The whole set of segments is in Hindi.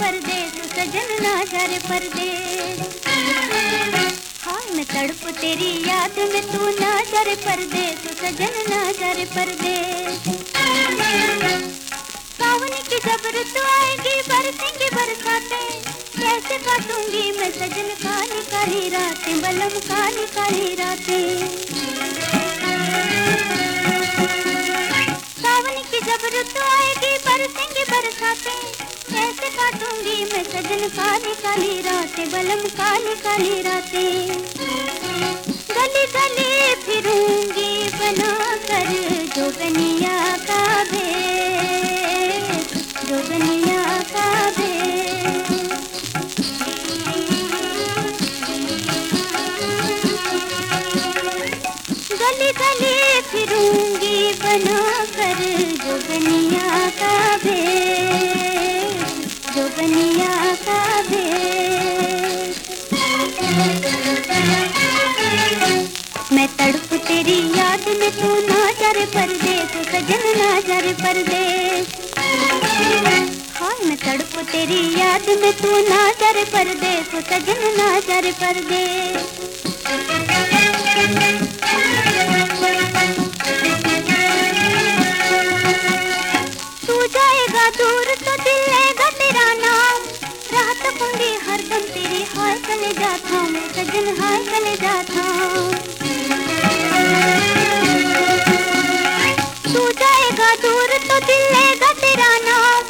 परदेस सजन ना जा रे परदेस हाँ मैं तड़प, तेरी याद में तू ना डर पर दे तू सजन ना जा रे परदेस। सावन की जब ऋतु आएगी, बरसेंगे बरसाते। कैसे काटूँगी मैं सजन, काली काली रातें, बलम काली काली रातें। आएगी बरसेंगे बरसाते। कैसे काटूँगी मैं सजन काली काली रातें, बलम काली काली रातें। गली गली रे परदेस, सजन ना जा रे परदेस। हाँ मैं तड़प तेरी याद में, तू ना जा रे परदेस, सजन ना जा रे परदेस। तू जाएगा दूर तो दिल लेगा तेरा नाम। दूर तो दिल लेगा तेरा नाम।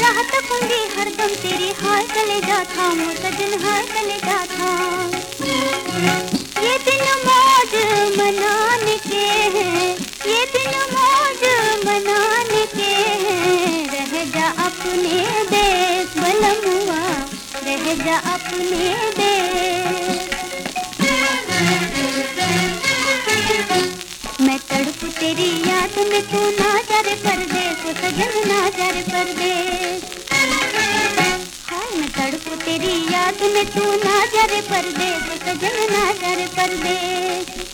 राह तकूँगी हरदम तेरी हाय चले जाता मैं सजन हाय चले जाता ये दिन मौज मनाने के हैं, ये दिन मौज मनाने के हैं। रह जा अपने देश बलमुआ रह जा अपने देश। तेरी याद में तू ना जा दे तो सजन ना जर रे दे हाँ मैं तेरी याद में तू ना जा दे तो सजन ना जा रे परदेस।